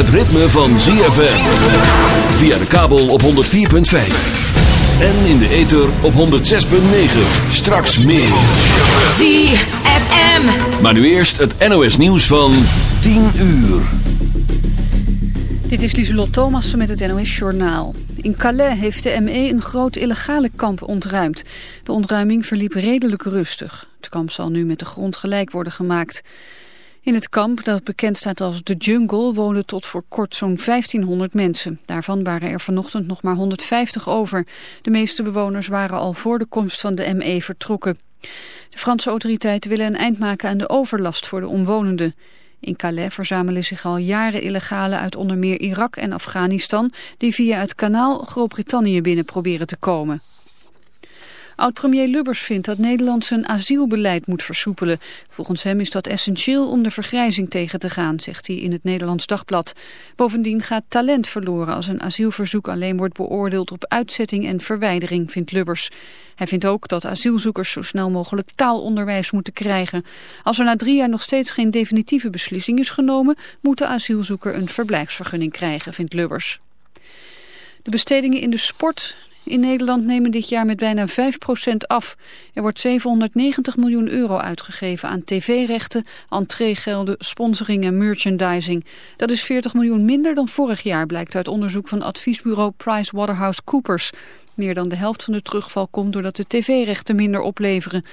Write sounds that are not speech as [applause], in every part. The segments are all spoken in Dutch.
Het ritme van ZFM. Via de kabel op 104.5. En in de ether op 106.9. Straks meer. ZFM. Maar nu eerst het NOS nieuws van 10 uur. Dit is Lieselot Thomassen met het NOS Journaal. In Calais heeft de ME een groot illegale kamp ontruimd. De ontruiming verliep redelijk rustig. Het kamp zal nu met de grond gelijk worden gemaakt. In het kamp, dat bekend staat als de Jungle, woonden tot voor kort zo'n 1500 mensen. Daarvan waren er vanochtend nog maar 150 over. De meeste bewoners waren al voor de komst van de ME vertrokken. De Franse autoriteiten willen een eind maken aan de overlast voor de omwonenden. In Calais verzamelen zich al jaren illegalen uit onder meer Irak en Afghanistan... die via het kanaal Groot-Brittannië binnen proberen te komen. Oud-premier Lubbers vindt dat Nederland zijn asielbeleid moet versoepelen. Volgens hem is dat essentieel om de vergrijzing tegen te gaan, zegt hij in het Nederlands Dagblad. Bovendien gaat talent verloren als een asielverzoek alleen wordt beoordeeld op uitzetting en verwijdering, vindt Lubbers. Hij vindt ook dat asielzoekers zo snel mogelijk taalonderwijs moeten krijgen. Als er na drie jaar nog steeds geen definitieve beslissing is genomen, moet de asielzoeker een verblijfsvergunning krijgen, vindt Lubbers. De bestedingen in de sport in Nederland nemen dit jaar met bijna 5% af. Er wordt 790 miljoen euro uitgegeven aan tv-rechten, entreegelden, sponsoring en merchandising. Dat is 40 miljoen minder dan vorig jaar, blijkt uit onderzoek van adviesbureau PricewaterhouseCoopers. Meer dan de helft van de terugval komt doordat de tv-rechten minder opleveren.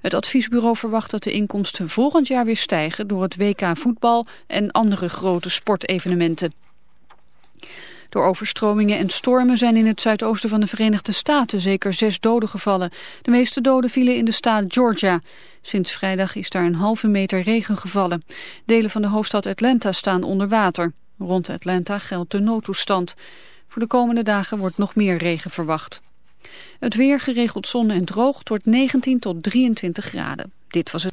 Het adviesbureau verwacht dat de inkomsten volgend jaar weer stijgen door het WK voetbal en andere grote sportevenementen. Door overstromingen en stormen zijn in het zuidoosten van de Verenigde Staten zeker zes doden gevallen. De meeste doden vielen in de staat Georgia. Sinds vrijdag is daar een halve meter regen gevallen. Delen van de hoofdstad Atlanta staan onder water. Rond Atlanta geldt de noodtoestand. Voor de komende dagen wordt nog meer regen verwacht. Het weer geregeld zon en droog wordt 19 tot 23 graden. Dit was het.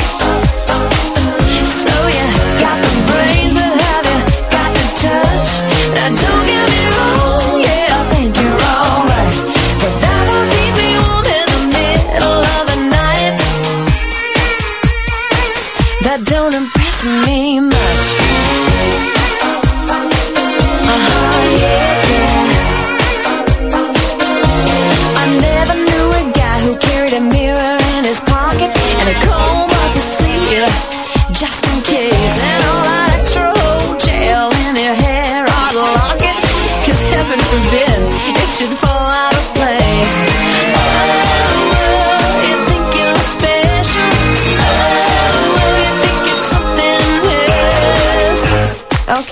Now don't get me wrong.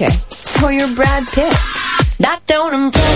Okay, so you're Brad Pitt. That don't impress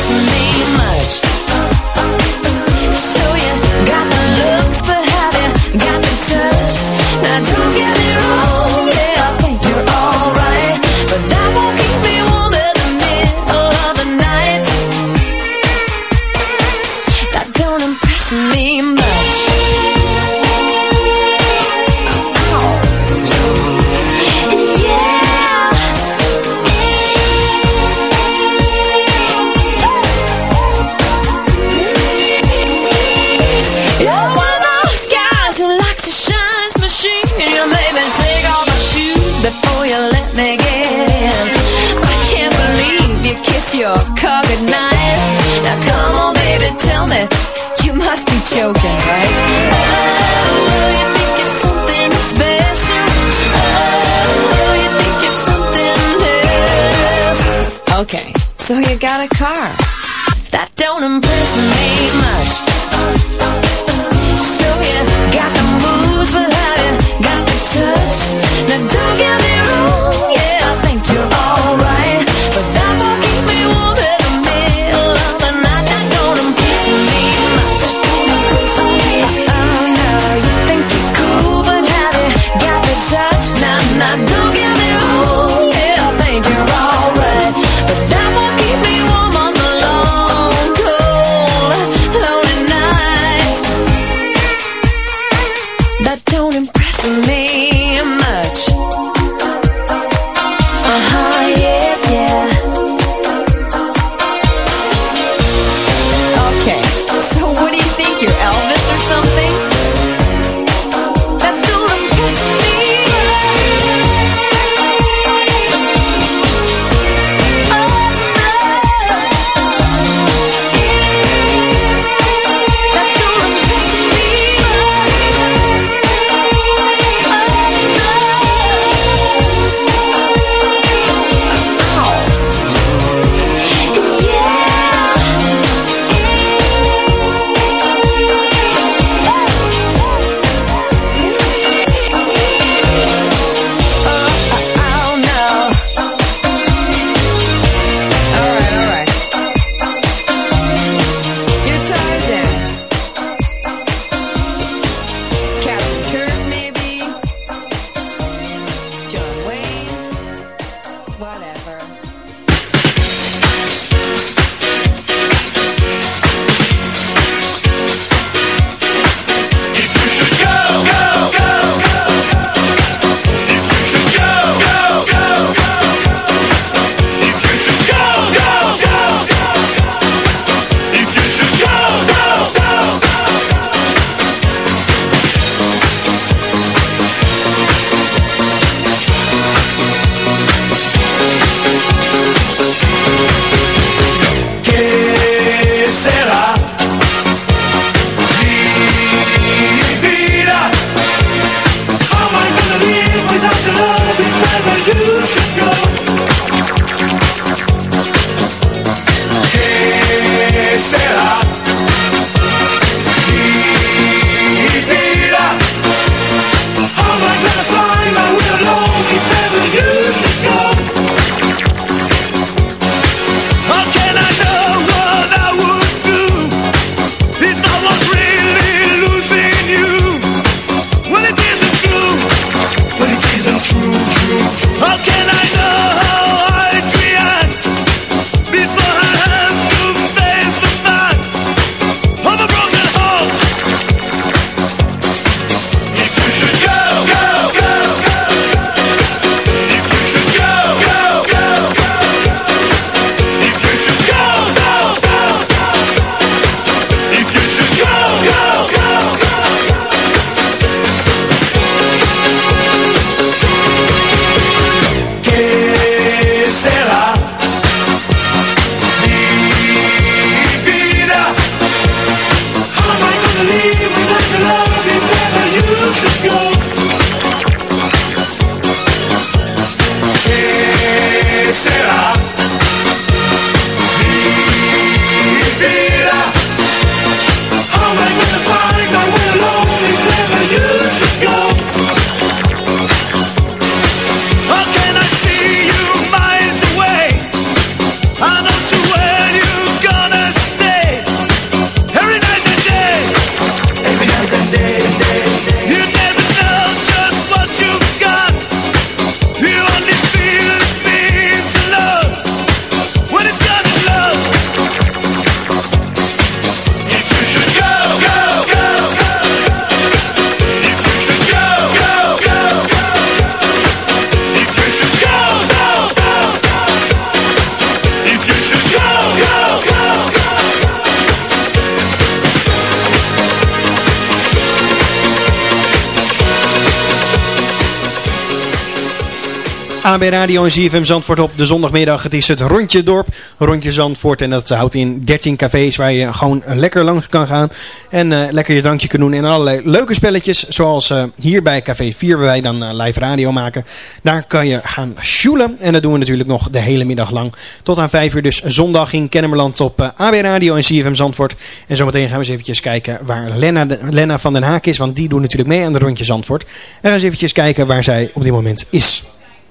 AB Radio en ZFM Zandvoort op de zondagmiddag. Het is het Rondje Dorp, Rondje Zandvoort. En dat houdt in 13 cafés waar je gewoon lekker langs kan gaan. En uh, lekker je drankje kan doen. En allerlei leuke spelletjes. Zoals uh, hier bij Café 4 waar wij dan uh, live radio maken. Daar kan je gaan sjoelen. En dat doen we natuurlijk nog de hele middag lang. Tot aan 5 uur dus zondag in Kennemerland op AB Radio en ZFM Zandvoort. En zometeen gaan we eens eventjes kijken waar Lena, Lena van den Haak is. Want die doet natuurlijk mee aan de Rondje Zandvoort. En we eens eventjes kijken waar zij op dit moment is.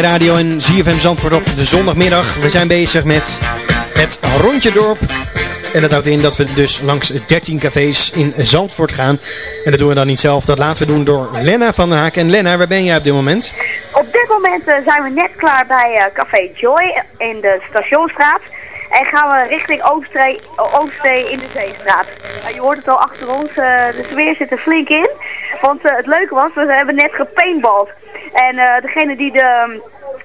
Radio en ZFM Zandvoort op de zondagmiddag. We zijn bezig met het Rondje Dorp. En dat houdt in dat we dus langs 13 cafés in Zandvoort gaan. En dat doen we dan niet zelf. Dat laten we doen door Lena van den Haak. En Lena, waar ben jij op dit moment? Op dit moment uh, zijn we net klaar bij uh, Café Joy in de Stationstraat. En gaan we richting Oostzee, Oostzee in de Zeestraat. Je hoort het al achter ons, de sfeer zit er flink in. Want het leuke was, we hebben net gepaintbald. En uh, degene die de,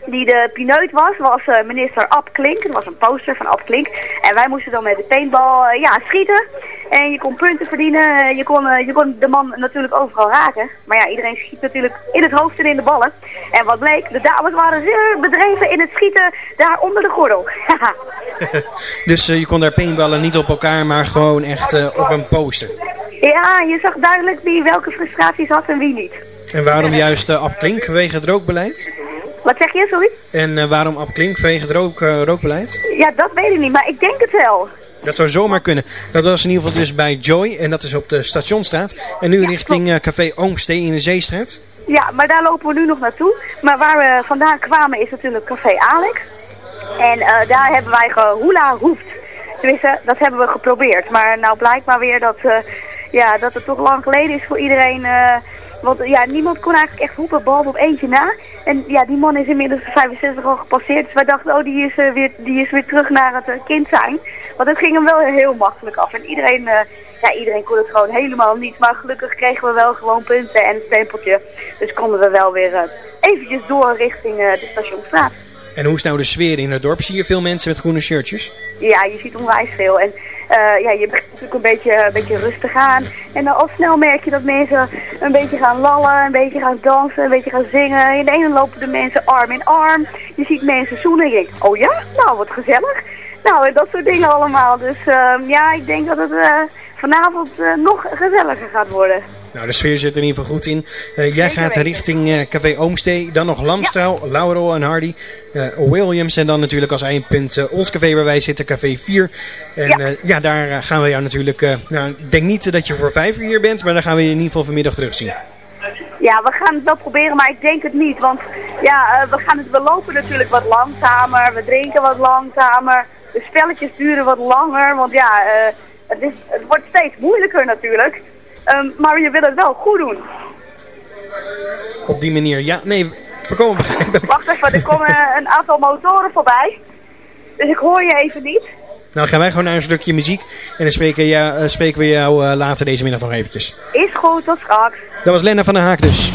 die de pineut was, was uh, minister Ab Klink. Dat was een poster van Ab Klink. En wij moesten dan met de paintball uh, ja, schieten. En je kon punten verdienen. Je kon, je kon de man natuurlijk overal raken. Maar ja, iedereen schiet natuurlijk in het hoofd en in de ballen. En wat bleek, de dames waren zeer bedreven in het schieten daar onder de gordel. [laughs] dus je kon daar paintballen niet op elkaar, maar gewoon echt op een poster. Ja, je zag duidelijk wie welke frustraties had en wie niet. En waarom juist uh, Ab Klink vanwege het rookbeleid? Wat zeg je, sorry? En uh, waarom Ab Klink vanwege het rook, uh, rookbeleid? Ja, dat weet ik niet, maar ik denk het wel. Dat zou zomaar kunnen. Dat was in ieder geval dus bij Joy en dat is op de Stationstraat. En nu Ja, richting uh, Café Oomstee in de Zeestraat. Ja, maar daar lopen we nu nog naartoe. Maar waar we vandaan kwamen is natuurlijk Café Alex. En eh, daar hebben wij gehula hoeft. Tenminste, dat hebben we geprobeerd. Maar nou blijkt maar weer dat, eh, ja, dat het toch lang geleden is voor iedereen. Want ja, niemand kon eigenlijk echt hoepen, behalve op eentje na. En ja, die man is inmiddels de 65 al gepasseerd. Dus wij dachten, oh, die is, eh, weer, die is weer terug naar het eh, kind zijn. Want het ging hem wel heel makkelijk af. En iedereen, eh, ja, iedereen kon het gewoon helemaal niet. Maar gelukkig kregen we wel gewoon punten en een stempeltje. Dus konden we wel weer eventjes door richting de stationstraat. En hoe is nou de sfeer in het dorp? Zie je veel mensen met groene shirtjes? Ja, je ziet onwijs veel. En ja, je begint natuurlijk een beetje, een beetje rustig aan. En dan al snel merk je dat mensen een beetje gaan lallen, een beetje gaan dansen, een beetje gaan zingen. In de ene lopen de mensen arm in arm. Je ziet mensen zoenen en je denkt, oh ja, nou wat gezellig. Nou, en dat soort dingen allemaal. Dus ehm, ja, ik denk dat het eh, vanavond eh, nog gezelliger gaat worden. Nou, de sfeer zit er in ieder geval goed in. Eh, jij gaat richting eh, Café Oomstee, dan nog Lamstrouw, Laurel en Hardy, eh, Williams en dan natuurlijk als eindpunt ons café waar wij zitten, Café 4. En Ja. ja, ja daar gaan we jou natuurlijk, nou, ik denk niet dat je voor vijf uur hier bent, maar dan gaan we je in ieder geval vanmiddag terugzien. Ja, we gaan het wel proberen, maar ik denk het niet. Want ja, we, gaan het, we lopen natuurlijk wat langzamer, we drinken wat langzamer. De spelletjes duren wat langer, want ja, het, is, het wordt steeds moeilijker natuurlijk. Ehm, maar je wil het wel goed doen. Op die manier, ja, nee, voorkomen begrijpelijk. Wacht even, er komen een aantal motoren voorbij. Dus ik hoor je even niet. Nou, gaan wij gewoon naar een stukje muziek en dan spreken, ja, eh, spreken we jou eh, later deze middag nog eventjes. Is goed, tot straks. Dat was Lena van der Haak dus.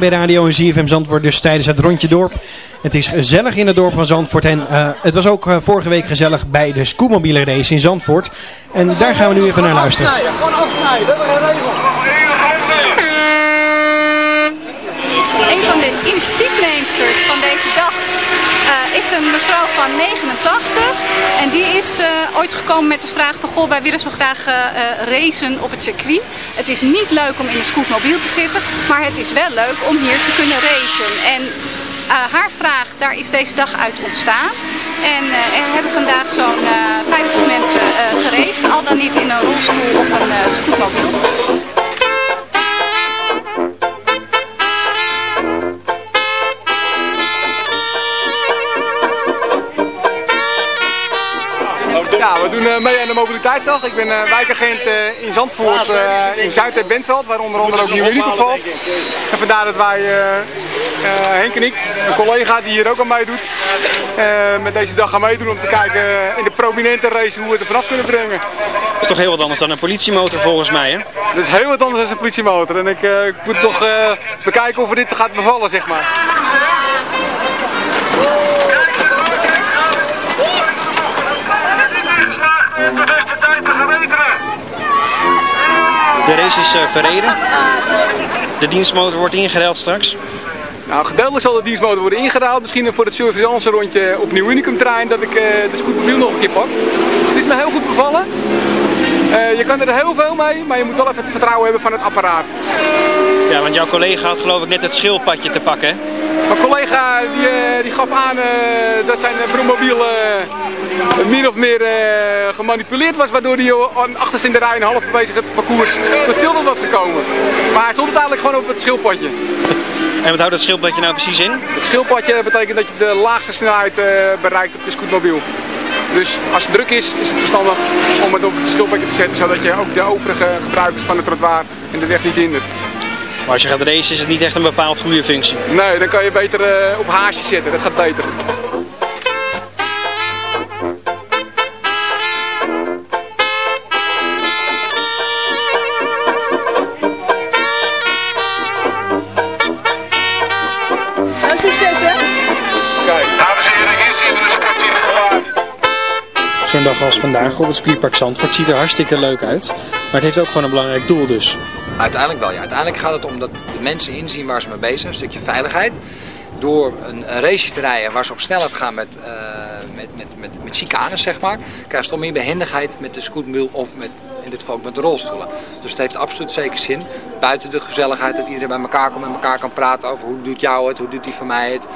AB Radio en ZFM Zandvoort dus tijdens het rondje dorp. Het is gezellig in het dorp van Zandvoort en eh, het was ook eh, vorige week gezellig bij de scootmobiele race in Zandvoort. En daar gaan we nu even naar luisteren. Eén. Een van de initiatiefneemsters van deze dag is een mevrouw van 89. En die is eh, ooit gekomen met de vraag van, goh, wij willen zo graag eh, eh, racen op het circuit. Het is niet leuk om in een scootmobiel te zitten, maar het is wel leuk om hier te kunnen racen. En haar vraag, daar is deze dag uit ontstaan. En er hebben vandaag zo'n eh 50 mensen geraced, al dan niet in een rolstoel of een scootmobiel. Ja, we doen eh, mee aan de mobiliteitsdag. Ik ben eh, wijkagent eh, in Zandvoort, eh, in Zuid- en Bentveld, waar onder andere ook Nieuw Unicum valt. En vandaar dat wij, eh, eh, Henk en ik, een collega die hier ook aan meedoet, eh, met deze dag gaan meedoen om te kijken in de prominente race hoe we het er vanaf kunnen brengen. Dat is toch heel wat anders dan een politiemotor volgens mij, hè? Dat is heel wat anders dan een politiemotor. En ik, eh, ik moet nog eh, bekijken of we dit gaat bevallen, zeg maar. De race is eh, verreden. De dienstmotor wordt ingeruild straks. Nou, gedeeltelijk zal de dienstmotor worden ingeruild. Misschien voor het surveillance rondje op Nieuw Unicum trein dat ik eh, de scootmobiel nog een keer pak. Het is me heel goed bevallen. Eh, je kan er heel veel mee, maar je moet wel even het vertrouwen hebben van het apparaat. Ja, want jouw collega had geloof ik net het schildpadje te pakken, hè? Mijn collega die, eh, die gaf aan eh, dat zijn broermobiel eh, min of meer gemanipuleerd was, waardoor hij achterst in de rij en halverwege het parcours tot stilte was gekomen. Maar hij stond uiteindelijk gewoon op het schildpadje. [laughs] En wat houdt dat schildpadje nou precies in? Het schildpadje betekent dat je de laagste snelheid bereikt op je scootmobiel. Dus als het druk is, is het verstandig om het op het schildpadje te zetten, zodat je ook de overige gebruikers van het trottoir en de weg niet hindert. Maar als je gaat racen is het niet echt een bepaald goede functie. Nee, dan kan je beter eh, op haasje zetten, dat gaat beter. Nou, succes hè! Kijk, dames en heren, hier zien we dus Zo'n dag als vandaag op het circuitpark Zandvoort ziet er hartstikke leuk uit. Maar het heeft ook gewoon een belangrijk doel dus. Uiteindelijk wel, ja. Uiteindelijk gaat het om dat de mensen inzien waar ze mee bezig zijn, een stukje veiligheid. Door een, een race te rijden waar ze op snelheid gaan met, eh met, met, met, met chicanes, zeg maar, krijgen ze toch meer behendigheid met de scootmobiel of met, in dit geval ook met de rolstoelen. Dus het heeft absoluut zeker zin. Buiten de gezelligheid dat iedereen bij elkaar komt en met elkaar kan praten over hoe doet jou het, hoe doet die van mij het.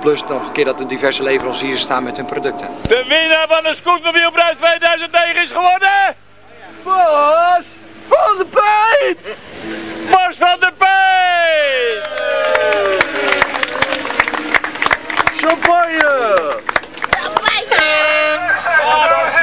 Plus nog een keer dat er diverse leveranciers staan met hun producten. De winnaar van de Scootmobielprijs 2009 is geworden... Bas van der Peet! Bas van der Peet! Champagne! Hast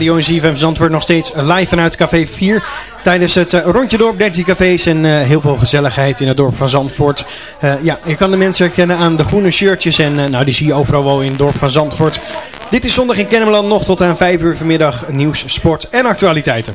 radio en ZFM Zandvoort nog steeds live vanuit Café 4. Tijdens het eh, rondje dorp, 13 cafés en eh, heel veel gezelligheid in het dorp van Zandvoort. Eh, ja, je kan de mensen herkennen aan de groene shirtjes en nou, die zie je overal wel in het dorp van Zandvoort. Dit is zondag in Kennemerland nog tot aan 5 uur vanmiddag nieuws, sport en actualiteiten.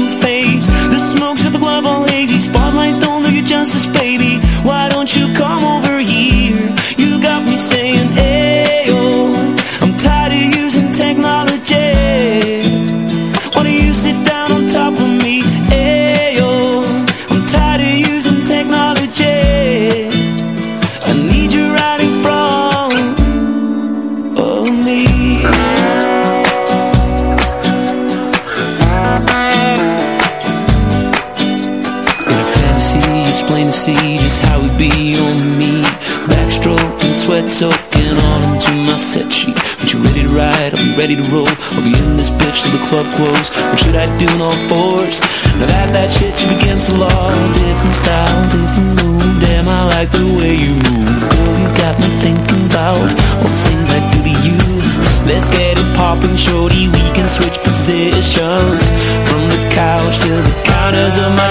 ready to roll. I'll be in this bitch till the club close. What should I do in all fours? Now that that shit you against the law. Different style, different move. Damn, I like the way you move. Girl, you got me thinking about all the things I do to you. Let's get it poppin', shorty. We can switch positions from the couch to the counters of my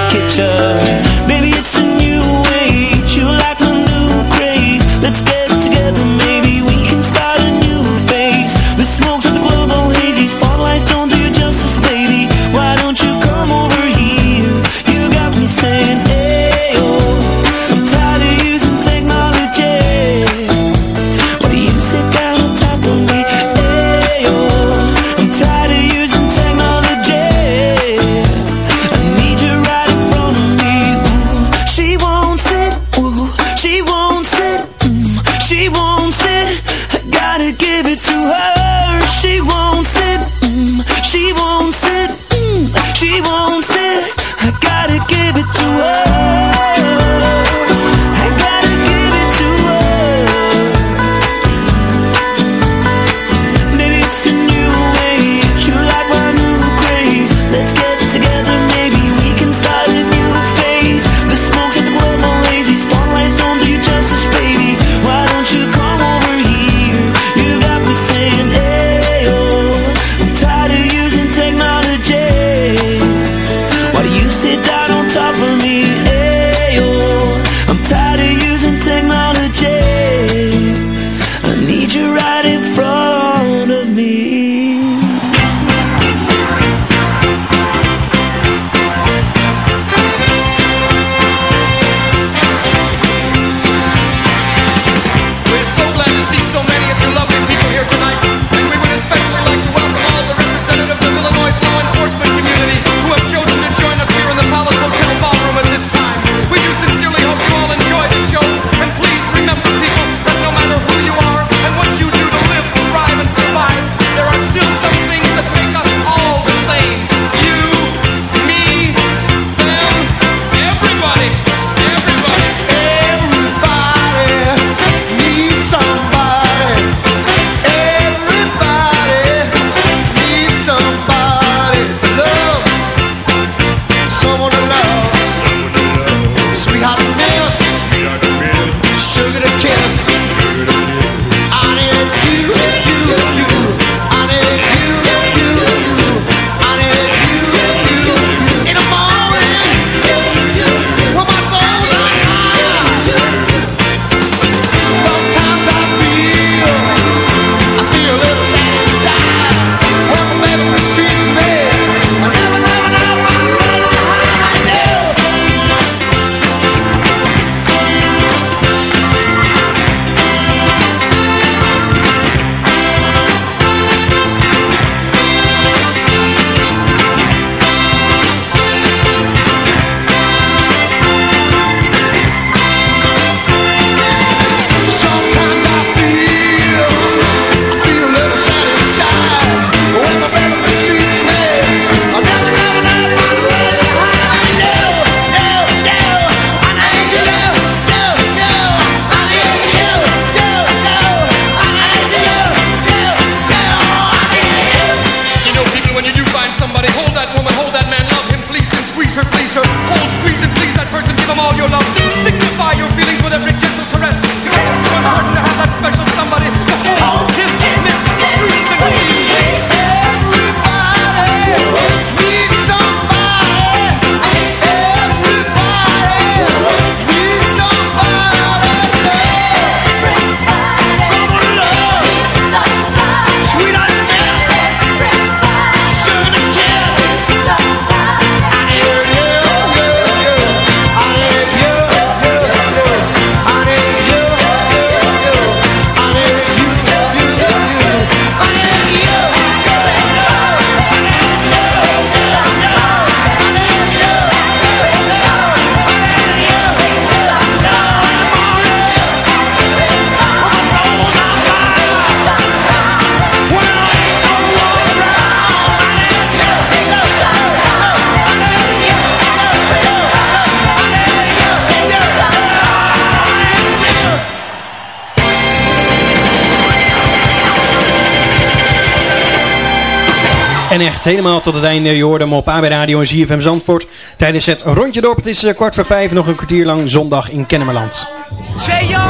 En echt helemaal tot het einde. Je hoorde hem op AB Radio en ZFM Zandvoort. Tijdens het rondje dorp. Het is eh, kwart voor vijf. Nog een kwartier lang zondag in Kennemerland. Say yo,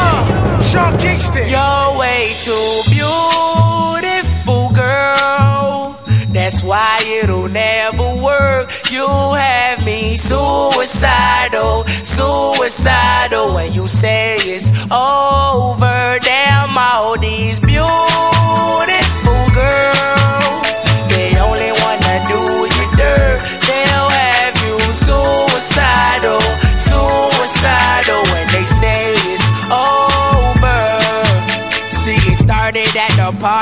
Sean Kingston. You're way too beautiful, girl. That's why it'll never work. You have me suicidal, suicidal. When you say it's over,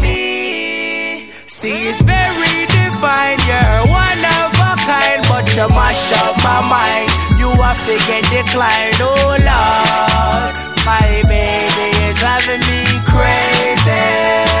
me. See, it's very divine. You're one of a kind, but you mash up my mind. You are figure decline, oh Lord. My baby is driving me crazy.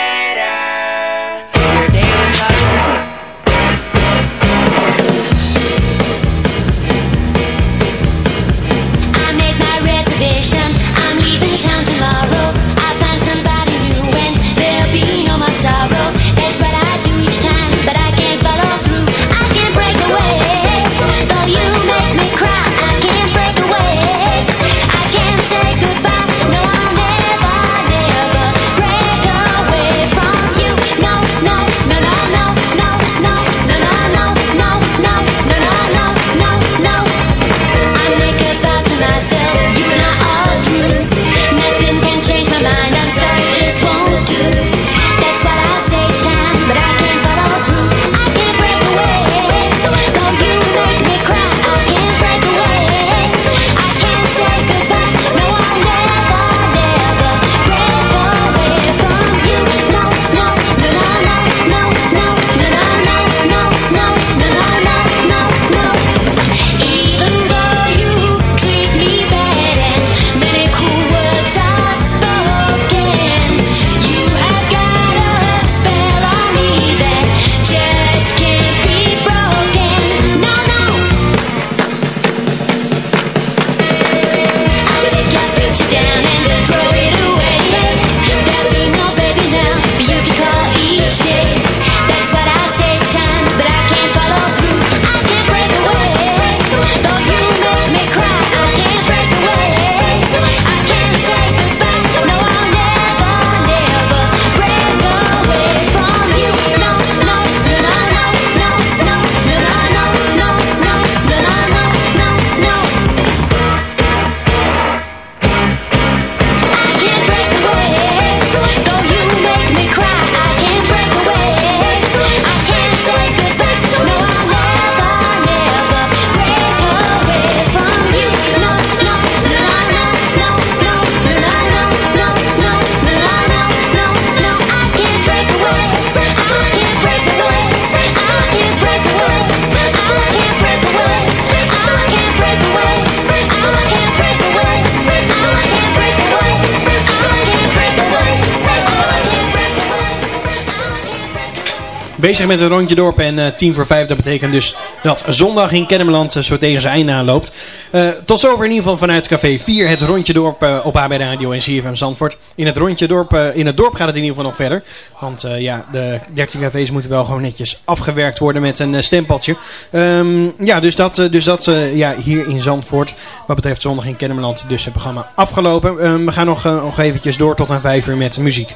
Bezig met een rondje dorp en eh, tien voor vijf. Dat betekent dus dat zondag in Kennemerland eh, zo tegen zijn einde aanloopt. Eh, tot zover in ieder geval vanuit Café 4 het rondje dorp op AB Radio en CFM Zandvoort. In het rondje dorp, in het dorp gaat het in ieder geval nog verder. Want ja, de 13 cafés moeten wel gewoon netjes afgewerkt worden met een stempeltje. Ehm, ja, dus dat, dus dat ja, hier in Zandvoort. Wat betreft zondag in Kennemerland dus het programma afgelopen. Ehm, we gaan nog, nog eventjes door tot aan 5 uur met muziek.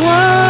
world